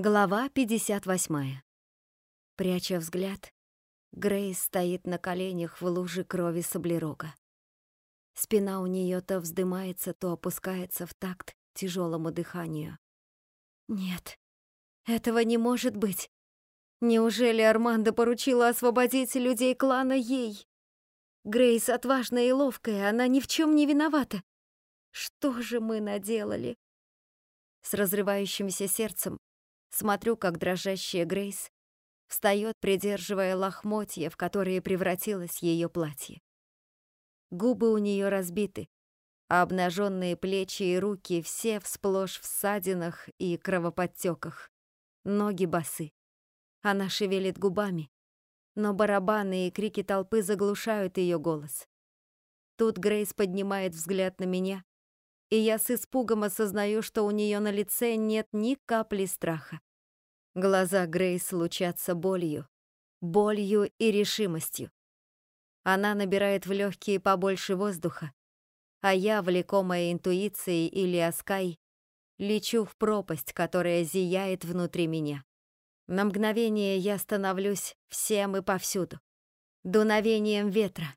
Глава 58. Пряча взгляд, Грейс стоит на коленях в луже крови саблерога. Спина у нее то вздымается, то опускается в такт тяжелому дыханию. Нет, этого не может быть. Неужели Армандо поручила освободить людей клана ей? Грейс отважная и ловкая, она ни в чем не виновата. Что же мы наделали? С разрывающимся сердцем Смотрю, как дрожащая Грейс встает, придерживая лохмотья, в которые превратилось ее платье. Губы у нее разбиты, а обнаженные плечи и руки все всплошь в ссадинах и кровоподтеках. Ноги босы. Она шевелит губами, но барабаны и крики толпы заглушают ее голос. Тут Грейс поднимает взгляд на меня, и я с испугом осознаю, что у нее на лице нет ни капли страха. Глаза Грейс лучатся болью, болью и решимостью. Она набирает в легкие побольше воздуха, а я, влекомая интуицией или оскай, лечу в пропасть, которая зияет внутри меня. На мгновение я становлюсь всем и повсюду. Дуновением ветра.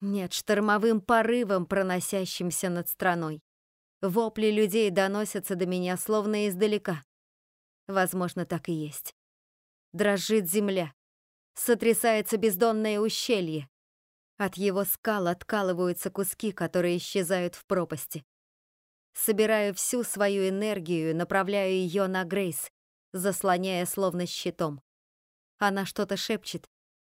Нет, штормовым порывом, проносящимся над страной. Вопли людей доносятся до меня словно издалека. Возможно, так и есть. Дрожит земля. Сотрясается бездонное ущелье. От его скал откалываются куски, которые исчезают в пропасти. Собираю всю свою энергию, направляю ее на Грейс, заслоняя словно щитом. Она что-то шепчет,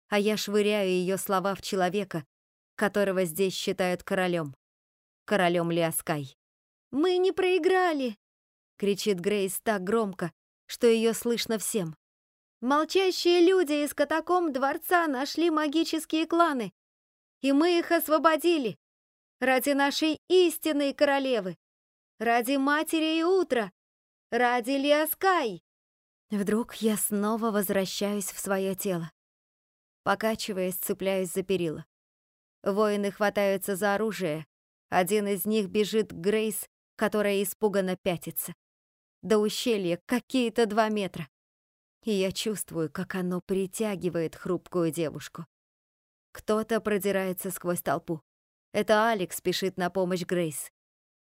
а я швыряю ее слова в человека, которого здесь считают королем. Королем Лиаскай. «Мы не проиграли!» — кричит Грейс так громко, что ее слышно всем. «Молчащие люди из катакомб дворца нашли магические кланы, и мы их освободили ради нашей истинной королевы, ради матери и утра, ради Лиаскай!» Вдруг я снова возвращаюсь в свое тело. Покачиваясь, цепляюсь за перила. Воины хватаются за оружие. Один из них бежит к Грейс, которая испуганно пятится. До ущелья какие-то два метра. И я чувствую, как оно притягивает хрупкую девушку. Кто-то продирается сквозь толпу. Это Алекс спешит на помощь Грейс.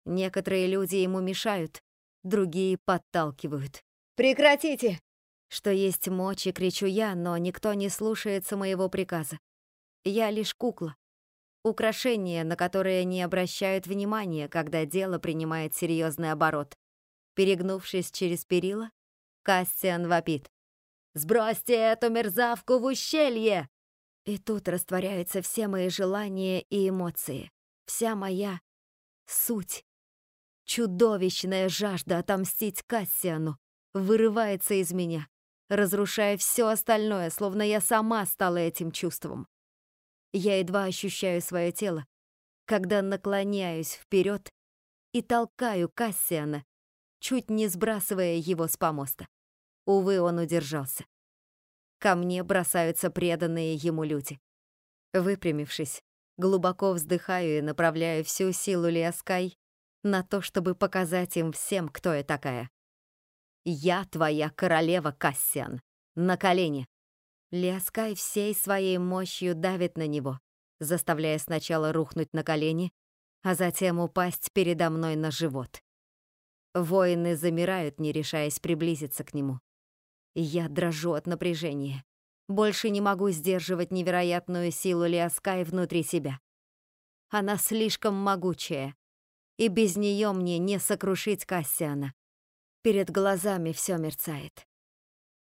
Некоторые люди ему мешают, другие подталкивают. «Прекратите!» Что есть мочи, кричу я, но никто не слушается моего приказа. Я лишь кукла. Украшение, на которое не обращают внимания, когда дело принимает серьезный оборот. Перегнувшись через перила, Кассиан вопит. «Сбросьте эту мерзавку в ущелье!» И тут растворяются все мои желания и эмоции. Вся моя суть. Чудовищная жажда отомстить Кассиану вырывается из меня, разрушая все остальное, словно я сама стала этим чувством. Я едва ощущаю свое тело, когда наклоняюсь вперед и толкаю Кассиана, чуть не сбрасывая его с помоста. Увы, он удержался. Ко мне бросаются преданные ему люди. Выпрямившись, глубоко вздыхаю и направляю всю силу Лиаскай на то, чтобы показать им всем, кто я такая. «Я твоя королева, Кассиан! На колени!» Лиаскай всей своей мощью давит на него, заставляя сначала рухнуть на колени, а затем упасть передо мной на живот. Воины замирают, не решаясь приблизиться к нему. Я дрожу от напряжения. Больше не могу сдерживать невероятную силу Лиаскай внутри себя. Она слишком могучая, и без нее мне не сокрушить Кассиана. Перед глазами все мерцает.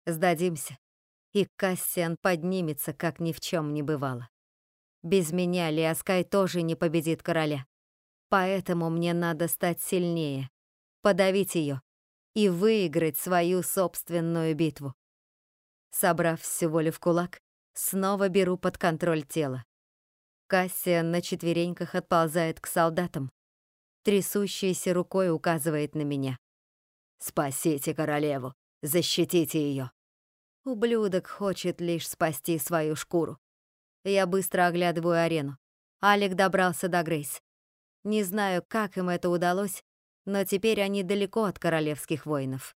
Сдадимся и Кассиан поднимется, как ни в чем не бывало. Без меня Лиаскай тоже не победит короля. Поэтому мне надо стать сильнее, подавить ее и выиграть свою собственную битву. Собрав всю волю в кулак, снова беру под контроль тело. Кассиан на четвереньках отползает к солдатам. Трясущейся рукой указывает на меня. «Спасите королеву! Защитите ее!» Ублюдок хочет лишь спасти свою шкуру. Я быстро оглядываю арену. Алик добрался до Грейс. Не знаю, как им это удалось, но теперь они далеко от королевских воинов.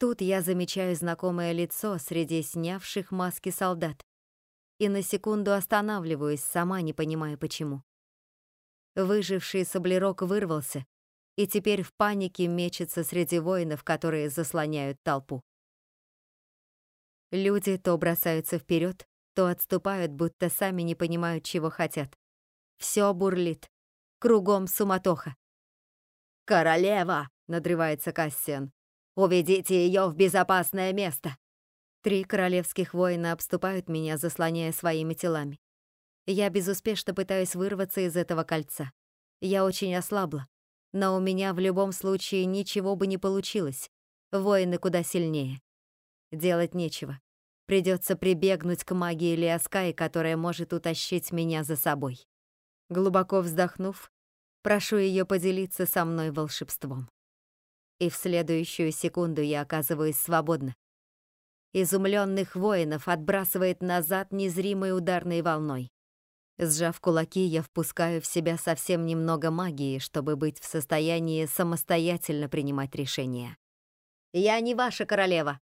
Тут я замечаю знакомое лицо среди снявших маски солдат и на секунду останавливаюсь, сама не понимая почему. Выживший саблерок вырвался и теперь в панике мечется среди воинов, которые заслоняют толпу. Люди то бросаются вперед, то отступают, будто сами не понимают, чего хотят. Все бурлит. Кругом суматоха. «Королева!» — надрывается Кассиан. «Уведите ее в безопасное место!» Три королевских воина обступают меня, заслоняя своими телами. Я безуспешно пытаюсь вырваться из этого кольца. Я очень ослабла, но у меня в любом случае ничего бы не получилось. Воины куда сильнее. Делать нечего. Придется прибегнуть к магии Лиаскай, которая может утащить меня за собой. Глубоко вздохнув, прошу ее поделиться со мной волшебством. И в следующую секунду я оказываюсь свободна изумленных воинов отбрасывает назад незримой ударной волной. Сжав кулаки, я впускаю в себя совсем немного магии, чтобы быть в состоянии самостоятельно принимать решения. «Я не ваша королева!» —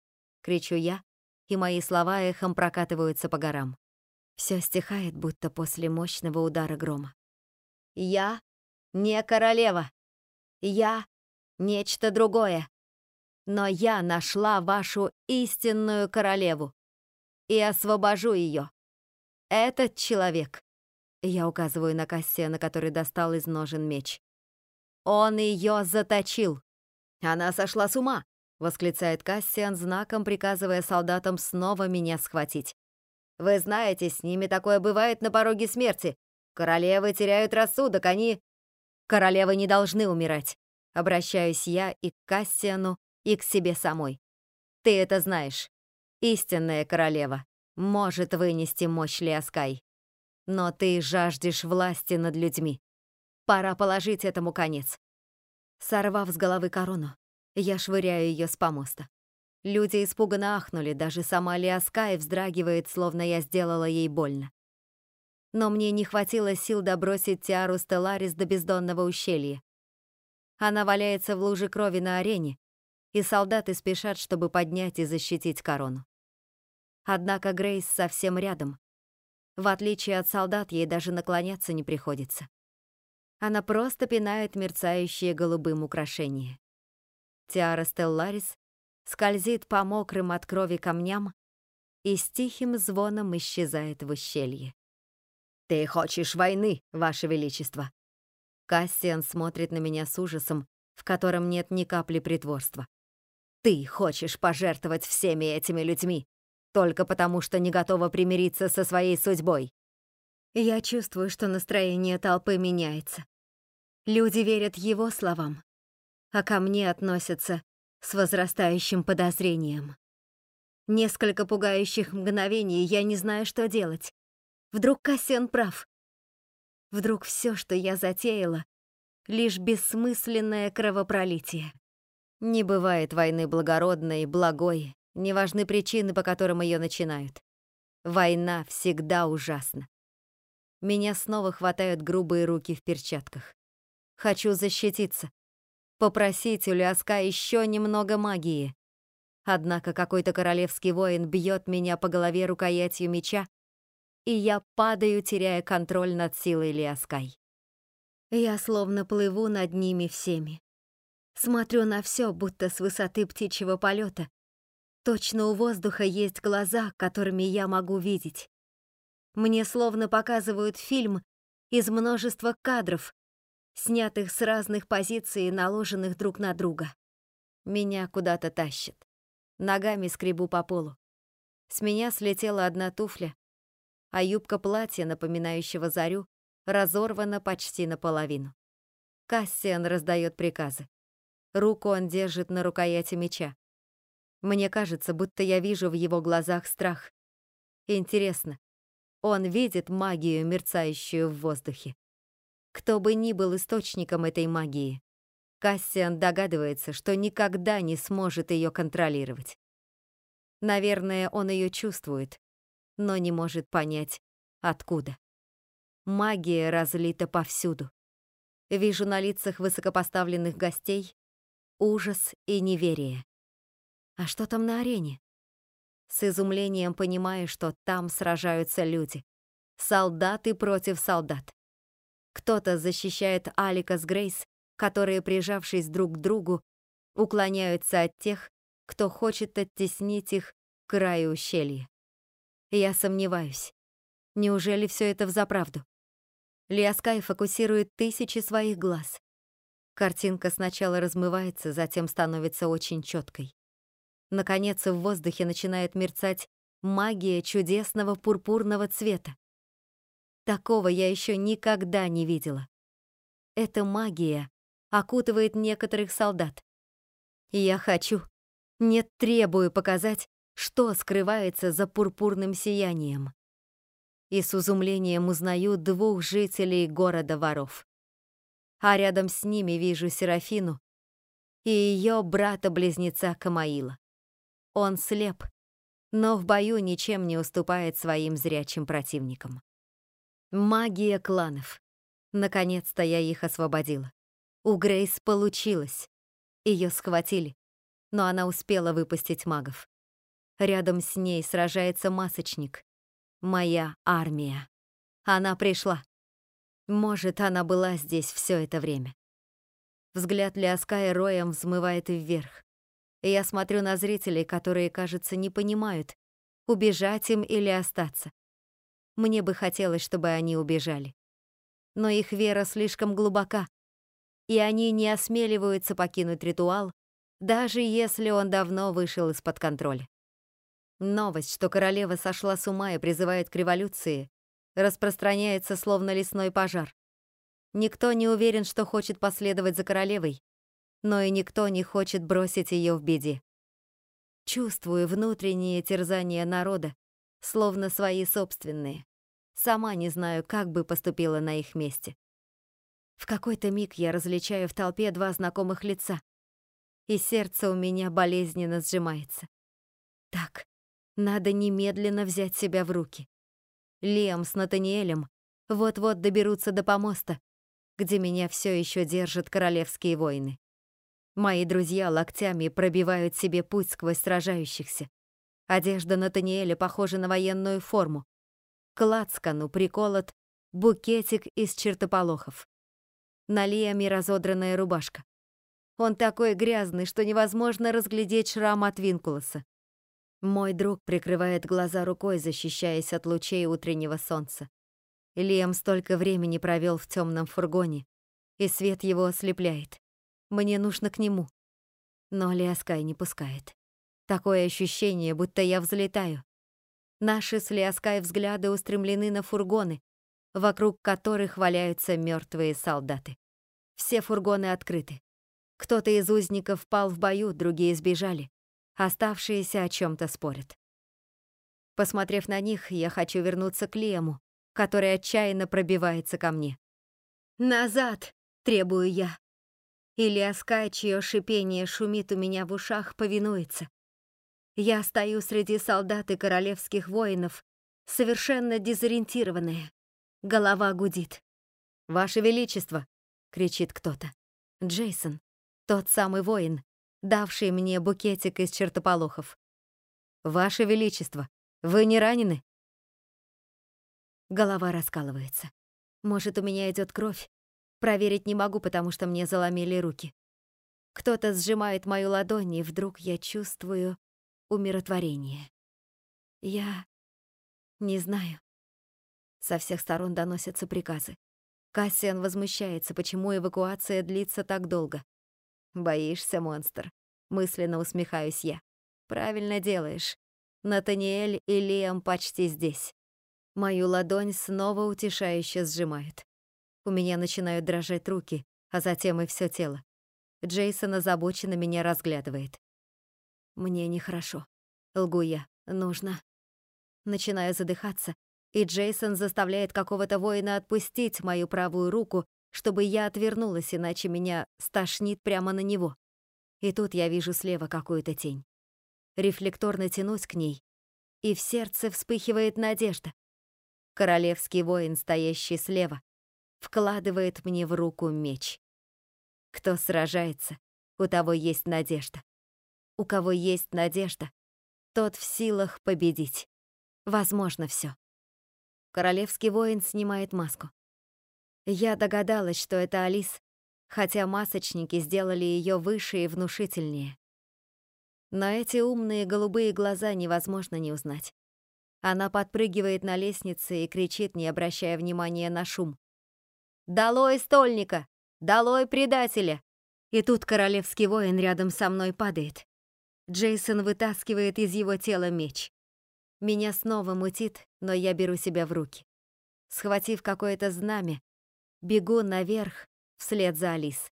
кричу я, и мои слова эхом прокатываются по горам. Все стихает, будто после мощного удара грома. «Я не королева! Я нечто другое!» но я нашла вашу истинную королеву и освобожу ее. Этот человек, я указываю на Кассия, который достал из ножен меч, он ее заточил. Она сошла с ума, восклицает Кассиан, знаком приказывая солдатам снова меня схватить. Вы знаете, с ними такое бывает на пороге смерти. Королевы теряют рассудок, они... Королевы не должны умирать. Обращаюсь я и к Кассиану, и к себе самой. Ты это знаешь. Истинная королева может вынести мощь Лиаскай. Но ты жаждешь власти над людьми. Пора положить этому конец. Сорвав с головы корону, я швыряю ее с помоста. Люди испуганно ахнули, даже сама Лиаскай вздрагивает, словно я сделала ей больно. Но мне не хватило сил добросить Тиару Стелларис до бездонного ущелья. Она валяется в луже крови на арене, и солдаты спешат, чтобы поднять и защитить корону. Однако Грейс совсем рядом. В отличие от солдат, ей даже наклоняться не приходится. Она просто пинает мерцающие голубым украшения. Тиара Стелларис скользит по мокрым от крови камням и с тихим звоном исчезает в ущелье. «Ты хочешь войны, Ваше Величество!» Кассиан смотрит на меня с ужасом, в котором нет ни капли притворства. Ты хочешь пожертвовать всеми этими людьми только потому, что не готова примириться со своей судьбой. Я чувствую, что настроение толпы меняется. Люди верят его словам, а ко мне относятся с возрастающим подозрением. Несколько пугающих мгновений я не знаю, что делать. Вдруг Кассиан прав. Вдруг все, что я затеяла, лишь бессмысленное кровопролитие. Не бывает войны благородной, благой, не важны причины, по которым ее начинают. Война всегда ужасна. Меня снова хватают грубые руки в перчатках. Хочу защититься. Попросить у Ляска еще немного магии. Однако какой-то королевский воин бьет меня по голове рукоятью меча, и я падаю, теряя контроль над силой Лиаскай. Я словно плыву над ними всеми. Смотрю на все, будто с высоты птичьего полета. Точно у воздуха есть глаза, которыми я могу видеть. Мне словно показывают фильм из множества кадров, снятых с разных позиций и наложенных друг на друга. Меня куда-то тащит. Ногами скребу по полу. С меня слетела одна туфля, а юбка платья, напоминающего зарю, разорвана почти наполовину. Кассиан раздает приказы. Руку он держит на рукояти меча. Мне кажется, будто я вижу в его глазах страх. Интересно, он видит магию, мерцающую в воздухе. Кто бы ни был источником этой магии, Кассиан догадывается, что никогда не сможет ее контролировать. Наверное, он ее чувствует, но не может понять, откуда. Магия разлита повсюду. Вижу на лицах высокопоставленных гостей ужас и неверие. А что там на арене? С изумлением понимаю, что там сражаются люди. Солдаты против солдат. Кто-то защищает Алика с Грейс, которые, прижавшись друг к другу, уклоняются от тех, кто хочет оттеснить их к краю ущелья. Я сомневаюсь. Неужели все это взаправду? Лиаскай фокусирует тысячи своих глаз. Картинка сначала размывается, затем становится очень четкой. Наконец, в воздухе начинает мерцать магия чудесного пурпурного цвета. Такого я еще никогда не видела. Эта магия окутывает некоторых солдат. И я хочу, нет, требую показать, что скрывается за пурпурным сиянием. И с изумлением узнаю двух жителей города воров. А рядом с ними вижу Серафину и ее брата-близнеца Камаила. Он слеп, но в бою ничем не уступает своим зрячим противникам. Магия кланов. Наконец-то я их освободила. У Грейс получилось. Ее схватили, но она успела выпустить магов. Рядом с ней сражается масочник. Моя армия. Она пришла. Может, она была здесь все это время. Взгляд Лиаская роем взмывает вверх. Я смотрю на зрителей, которые, кажется, не понимают, убежать им или остаться. Мне бы хотелось, чтобы они убежали. Но их вера слишком глубока, и они не осмеливаются покинуть ритуал, даже если он давно вышел из-под контроля. Новость, что королева сошла с ума и призывает к революции, распространяется словно лесной пожар. Никто не уверен, что хочет последовать за королевой, но и никто не хочет бросить ее в беде. Чувствую внутреннее терзание народа, словно свои собственные. Сама не знаю, как бы поступила на их месте. В какой-то миг я различаю в толпе два знакомых лица, и сердце у меня болезненно сжимается. Так, надо немедленно взять себя в руки. Лиам с Натаниэлем вот-вот доберутся до помоста, где меня все еще держат королевские воины. Мои друзья локтями пробивают себе путь сквозь сражающихся. Одежда Натаниэля похожа на военную форму. К лацкану приколот букетик из чертополохов. На Лиаме разодранная рубашка. Он такой грязный, что невозможно разглядеть шрам от Винкулоса. Мой друг прикрывает глаза рукой, защищаясь от лучей утреннего солнца. Лиам столько времени провел в темном фургоне, и свет его ослепляет. Мне нужно к нему. Но Лиаскай не пускает. Такое ощущение, будто я взлетаю. Наши с Лиаскай взгляды устремлены на фургоны, вокруг которых валяются мертвые солдаты. Все фургоны открыты. Кто-то из узников пал в бою, другие сбежали. Оставшиеся о чем то спорят. Посмотрев на них, я хочу вернуться к Лему, который отчаянно пробивается ко мне. «Назад!» — требую я. Или Аскай, чье шипение шумит у меня в ушах, повинуется. Я стою среди солдат и королевских воинов, совершенно дезориентированная. Голова гудит. «Ваше Величество!» — кричит кто-то. Джейсон, тот самый воин, давший мне букетик из чертополохов. «Ваше Величество, вы не ранены?» Голова раскалывается. Может, у меня идет кровь? Проверить не могу, потому что мне заломили руки. Кто-то сжимает мою ладонь, и вдруг я чувствую умиротворение. Я не знаю. Со всех сторон доносятся приказы. Кассиан возмущается, почему эвакуация длится так долго. «Боишься, монстр?» — мысленно усмехаюсь я. «Правильно делаешь. Натаниэль и Лиам почти здесь». Мою ладонь снова утешающе сжимают. У меня начинают дрожать руки, а затем и все тело. Джейсон озабоченно меня разглядывает. «Мне нехорошо. Лгу я. Нужно». Начинаю задыхаться, и Джейсон заставляет какого-то воина отпустить мою правую руку, чтобы я отвернулась, иначе меня стошнит прямо на него. И тут я вижу слева какую-то тень. Рефлекторно тянусь к ней, и в сердце вспыхивает надежда. Королевский воин, стоящий слева, вкладывает мне в руку меч. Кто сражается, у того есть надежда. У кого есть надежда, тот в силах победить. Возможно все. Королевский воин снимает маску. Я догадалась, что это Алис, хотя масочники сделали ее выше и внушительнее. Но эти умные голубые глаза невозможно не узнать. Она подпрыгивает на лестнице и кричит, не обращая внимания на шум. «Долой стольника! Долой предателя!» И тут королевский воин рядом со мной падает. Джейсон вытаскивает из его тела меч. Меня снова мутит, но я беру себя в руки. Схватив какое-то знамя, бегу наверх вслед за Алис.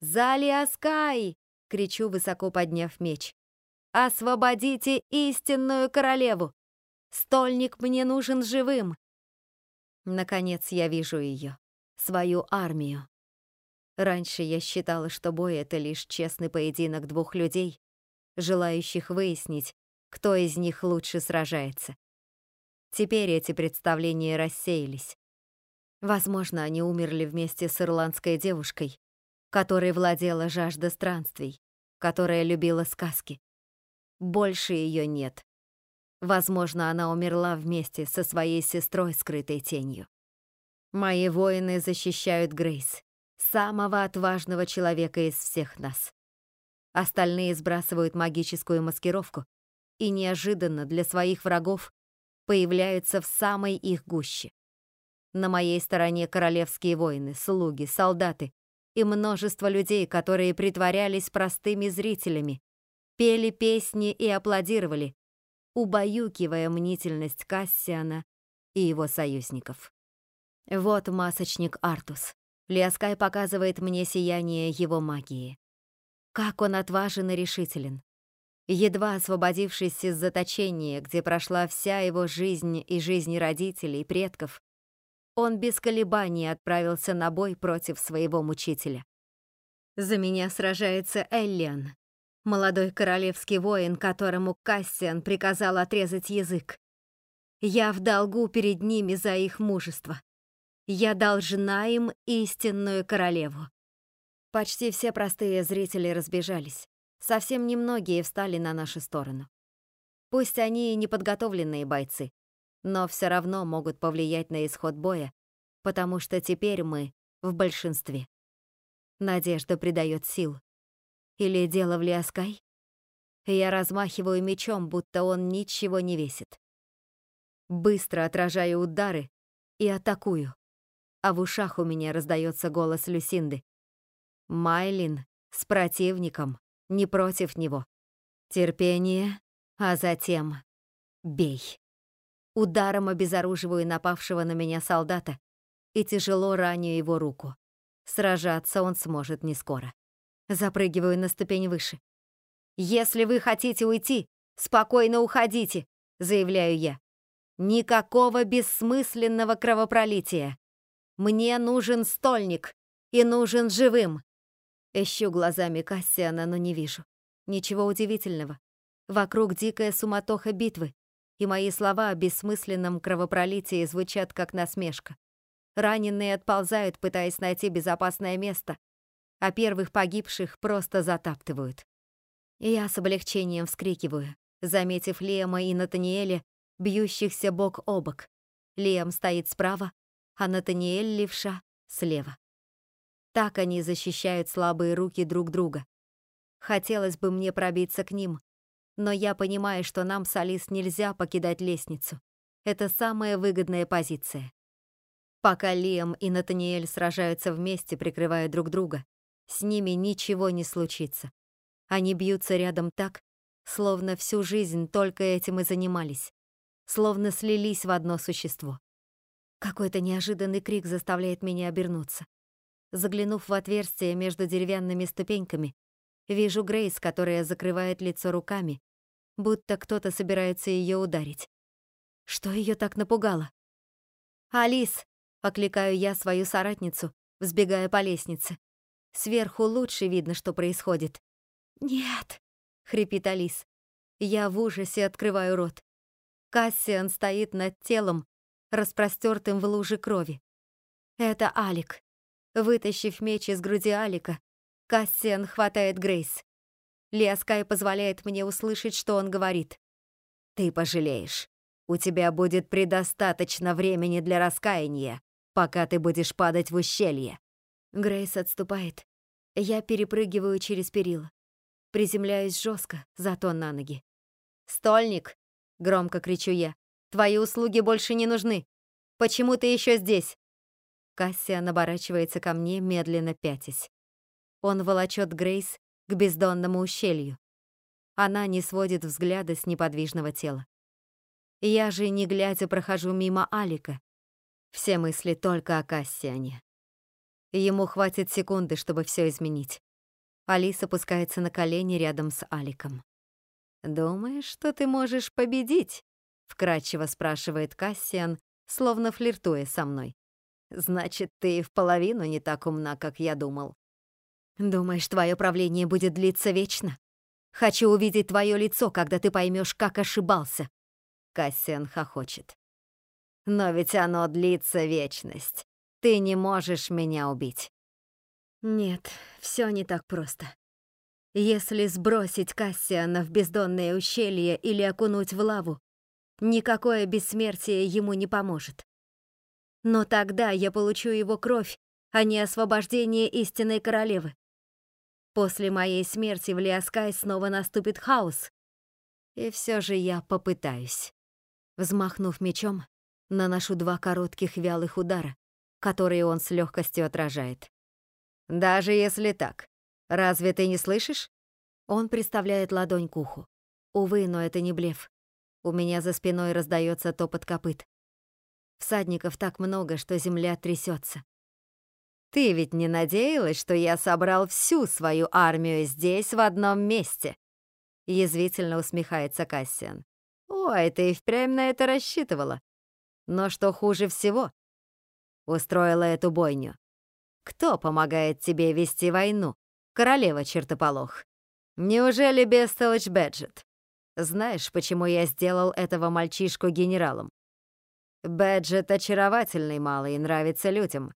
«Залиаскай!» — кричу, высоко подняв меч. «Освободите истинную королеву! Стольник мне нужен живым!» Наконец я вижу ее, свою армию. Раньше я считала, что бой — это лишь честный поединок двух людей, желающих выяснить, кто из них лучше сражается. Теперь эти представления рассеялись. Возможно, они умерли вместе с ирландской девушкой, которой владела жажда странствий, которая любила сказки. Больше ее нет. Возможно, она умерла вместе со своей сестрой, скрытой тенью. Мои воины защищают Грейс, самого отважного человека из всех нас. Остальные сбрасывают магическую маскировку и неожиданно для своих врагов появляются в самой их гуще. На моей стороне королевские воины, слуги, солдаты и множество людей, которые притворялись простыми зрителями, пели песни и аплодировали, убаюкивая мнительность Кассиана и его союзников. Вот масочник Артус. Лиаскай показывает мне сияние его магии. Как он отважен и решителен. Едва освободившись из заточения, где прошла вся его жизнь и жизнь родителей предков, он без колебаний отправился на бой против своего мучителя. За меня сражается Эллиан, молодой королевский воин, которому Кассиан приказал отрезать язык. Я в долгу перед ними за их мужество. Я должна им истинную королеву. Почти все простые зрители разбежались. Совсем немногие встали на нашу сторону. Пусть они и неподготовленные бойцы, но все равно могут повлиять на исход боя, потому что теперь мы в большинстве. Надежда придает сил. Или дело в Лиаскай? Я размахиваю мечом, будто он ничего не весит. Быстро отражаю удары и атакую. А в ушах у меня раздается голос Люсинды. Майлин с противником, не против него. Терпение, а затем бей. Ударом обезоруживаю напавшего на меня солдата и тяжело раню его руку. Сражаться он сможет не скоро. Запрыгиваю на ступень выше. «Если вы хотите уйти, спокойно уходите», — заявляю я. «Никакого бессмысленного кровопролития. Мне нужен стольник и нужен живым». Ищу глазами Кассиана, но не вижу. Ничего удивительного. Вокруг дикая суматоха битвы, и мои слова о бессмысленном кровопролитии звучат как насмешка. Раненые отползают, пытаясь найти безопасное место, а первых погибших просто затаптывают. Я с облегчением вскрикиваю, заметив Лема и Натаниэля, бьющихся бок о бок. Лем стоит справа, а Натаниэль левша слева. Так они защищают слабые руки друг друга. Хотелось бы мне пробиться к ним, но я понимаю, что нам с Алис нельзя покидать лестницу. Это самая выгодная позиция. Пока Лиам и Натаниэль сражаются вместе, прикрывая друг друга, с ними ничего не случится. Они бьются рядом так, словно всю жизнь только этим и занимались, словно слились в одно существо. Какой-то неожиданный крик заставляет меня обернуться. Заглянув в отверстие между деревянными ступеньками, вижу Грейс, которая закрывает лицо руками, будто кто-то собирается ее ударить. Что ее так напугало? «Алис!» — окликаю я свою соратницу, взбегая по лестнице. Сверху лучше видно, что происходит. «Нет!» — хрипит Алис. Я в ужасе открываю рот. Кассиан стоит над телом, распростертым в луже крови. Это Алик. Вытащив меч из груди Алика, Кассиан хватает Грейс. Лиаскай позволяет мне услышать, что он говорит. «Ты пожалеешь. У тебя будет предостаточно времени для раскаяния, пока ты будешь падать в ущелье». Грейс отступает. Я перепрыгиваю через перила. Приземляюсь жестко, зато на ноги. «Стольник!» — громко кричу я. «Твои услуги больше не нужны. Почему ты еще здесь?» Кассиан оборачивается ко мне, медленно пятясь. Он волочет Грейс к бездонному ущелью. Она не сводит взгляда с неподвижного тела. Я же, не глядя, прохожу мимо Алика. Все мысли только о Кассиане. Ему хватит секунды, чтобы все изменить. Алиса опускается на колени рядом с Аликом. «Думаешь, что ты можешь победить?» — вкратчиво спрашивает Кассиан, словно флиртуя со мной. «Значит, ты в половину не так умна, как я думал». «Думаешь, твое правление будет длиться вечно? Хочу увидеть твое лицо, когда ты поймешь, как ошибался». Кассиан хохочет. «Но ведь оно длится вечность. Ты не можешь меня убить». Нет, все не так просто. Если сбросить Кассиана в бездонное ущелье или окунуть в лаву, никакое бессмертие ему не поможет. Но тогда я получу его кровь, а не освобождение истинной королевы. После моей смерти в Лиаскай снова наступит хаос. И все же я попытаюсь. Взмахнув мечом, наношу два коротких вялых удара, которые он с легкостью отражает. «Даже если так, разве ты не слышишь?» Он приставляет ладонь к уху. Увы, но это не блеф. У меня за спиной раздается топот копыт. Всадников так много, что земля трясется. «Ты ведь не надеялась, что я собрал всю свою армию здесь, в одном месте?» Язвительно усмехается Кассиан. «Ой, ты и впрямь на это рассчитывала. Но что хуже всего, устроила эту бойню. Кто помогает тебе вести войну, королева чертополох? Неужели Бестелыч Бэджет? Знаешь, почему я сделал этого мальчишку генералом? Бэджет очаровательный малый и нравится людям.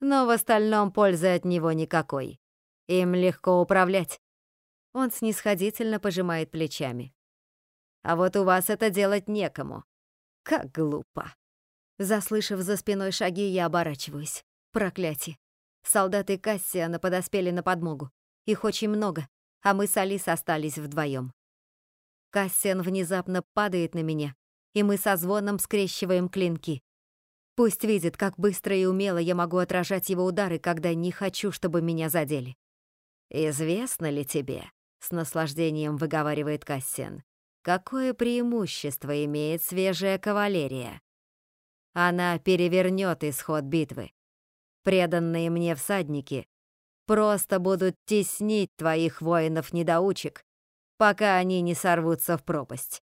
Но в остальном пользы от него никакой. Им легко управлять. Он снисходительно пожимает плечами. А вот у вас это делать некому. Как глупо. Заслышав за спиной шаги, я оборачиваюсь. Проклятие. Солдаты Кассиана подоспели на подмогу. Их очень много, а мы с Алис остались вдвоем. Кассиан внезапно падает на меня, и мы со звоном скрещиваем клинки. Пусть видит, как быстро и умело я могу отражать его удары, когда не хочу, чтобы меня задели. «Известно ли тебе?» — с наслаждением выговаривает Кассиан. «Какое преимущество имеет свежая кавалерия?» Она перевернет исход битвы. Преданные мне всадники просто будут теснить твоих воинов-недоучек, пока они не сорвутся в пропасть.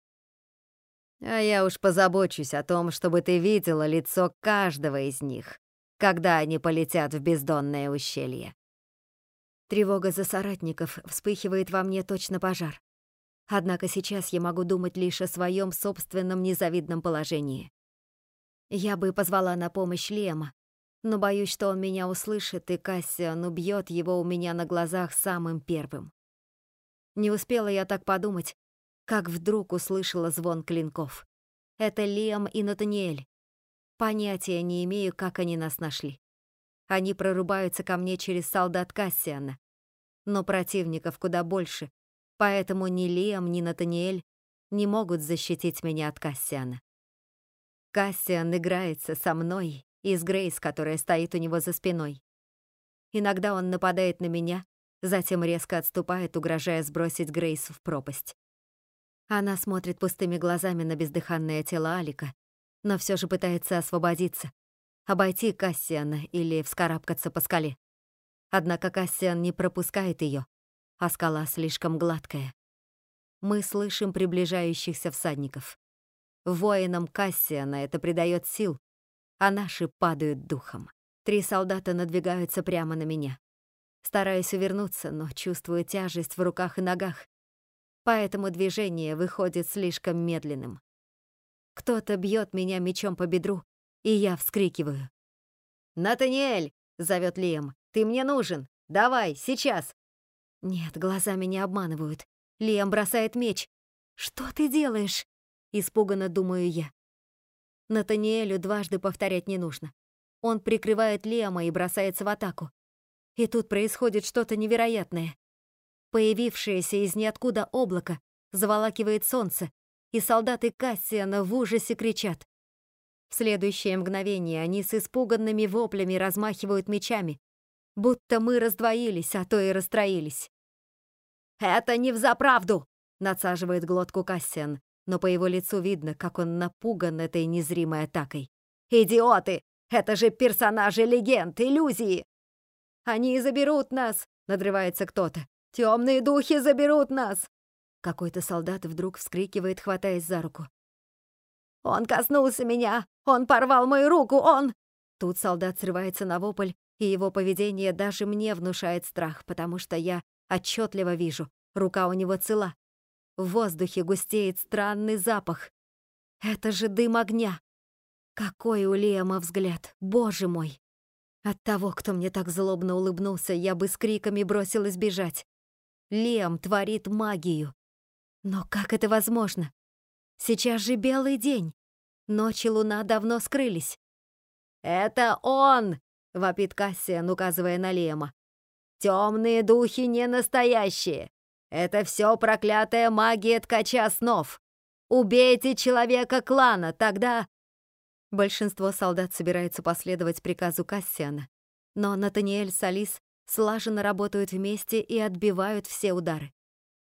А я уж позабочусь о том, чтобы ты видела лицо каждого из них, когда они полетят в бездонное ущелье. Тревога за соратников вспыхивает во мне точно пожар. Однако сейчас я могу думать лишь о своем собственном незавидном положении. Я бы позвала на помощь Лема, но боюсь, что он меня услышит, и Кассиан убьет его у меня на глазах самым первым. Не успела я так подумать, как вдруг услышала звон клинков. Это Лем и Натаниэль. Понятия не имею, как они нас нашли. Они прорубаются ко мне через солдат Кассиана. Но противников куда больше, поэтому ни Лиам, ни Натаниэль не могут защитить меня от Кассиана. Кассиан играется со мной и с Грейс, которая стоит у него за спиной. Иногда он нападает на меня, затем резко отступает, угрожая сбросить Грейс в пропасть. Она смотрит пустыми глазами на бездыханное тело Алика, но все же пытается освободиться, обойти Кассиана или вскарабкаться по скале. Однако Кассиан не пропускает ее, а скала слишком гладкая. Мы слышим приближающихся всадников. Воинам Кассиана это придает сил, а наши падают духом. Три солдата надвигаются прямо на меня. Стараюсь увернуться, но чувствую тяжесть в руках и ногах, поэтому движение выходит слишком медленным. Кто-то бьет меня мечом по бедру, и я вскрикиваю. «Натаниэль!» — зовет Лиам. «Ты мне нужен! Давай, сейчас!» Нет, глаза меня обманывают. Лиам бросает меч. «Что ты делаешь?» Испуганно думаю я. Натаниэлю дважды повторять не нужно. Он прикрывает Лиама и бросается в атаку. И тут происходит что-то невероятное. Появившееся из ниоткуда облако заволакивает солнце, и солдаты Кассиана в ужасе кричат. В следующее мгновение они с испуганными воплями размахивают мечами, будто мы раздвоились, а то и расстроились. «Это не взаправду!» — надсаживает глотку Кассиан, но по его лицу видно, как он напуган этой незримой атакой. «Идиоты! Это же персонажи легенд, иллюзии!» «Они заберут нас!» — надрывается кто-то. «Темные духи заберут нас!» Какой-то солдат вдруг вскрикивает, хватаясь за руку. «Он коснулся меня! Он порвал мою руку! Он...» Тут солдат срывается на вопль, и его поведение даже мне внушает страх, потому что я отчетливо вижу, рука у него цела. В воздухе густеет странный запах. Это же дым огня. Какой у Лема взгляд, боже мой! От того, кто мне так злобно улыбнулся, я бы с криками бросилась бежать. Лем творит магию. Но как это возможно? Сейчас же белый день. Ночь и луна давно скрылись. «Это он!» — вопит Кассиан, указывая на Лема. «Темные духи не настоящие. Это все проклятая магия ткача снов. Убейте человека клана, тогда...» Большинство солдат собирается последовать приказу Кассиана, но Натаниэль с слаженно работают вместе и отбивают все удары.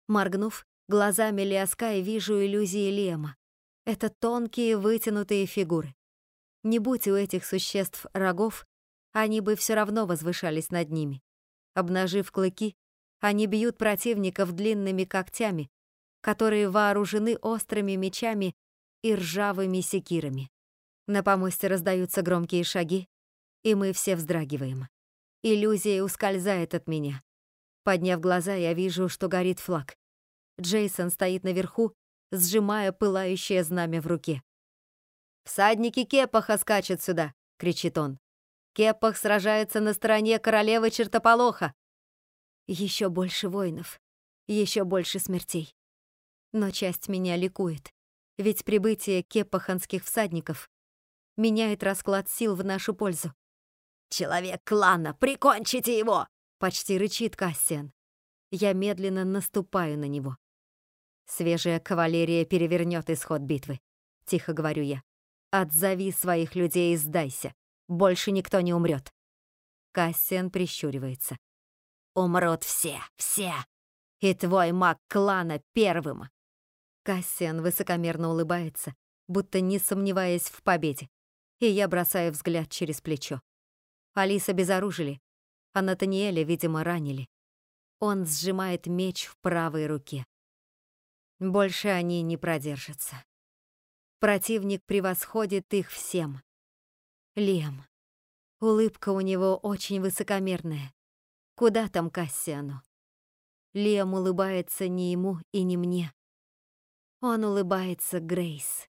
Моргнув, глазами Лиаскай вижу иллюзии Лема. Это тонкие вытянутые фигуры. Не будь у этих существ рогов, они бы все равно возвышались над ними. Обнажив клыки, они бьют противников длинными когтями, которые вооружены острыми мечами и ржавыми секирами. На помосте раздаются громкие шаги, и мы все вздрагиваем. Иллюзия ускользает от меня. Подняв глаза, я вижу, что горит флаг. Джейсон стоит наверху, сжимая пылающее знамя в руке. «Всадники Кепаха скачут сюда!» — кричит он. «Кепах сражается на стороне королевы Чертополоха!» Еще больше воинов, еще больше смертей. Но часть меня ликует, ведь прибытие кепаханских всадников меняет расклад сил в нашу пользу. «Человек клана, прикончите его!» — почти рычит Кассиан. Я медленно наступаю на него. Свежая кавалерия перевернет исход битвы. Тихо говорю я. Отзови своих людей и сдайся. Больше никто не умрет. Кассиан прищуривается. Умрут все, все. И твой маг клана первым. Кассиан высокомерно улыбается, будто не сомневаясь в победе и я бросаю взгляд через плечо. Алиса безоружили, а Натаниэля, видимо, ранили. Он сжимает меч в правой руке. Больше они не продержатся. Противник превосходит их всем. Лем. Улыбка у него очень высокомерная. Куда там Кассиану? Лем улыбается не ему и не мне. Он улыбается Грейс.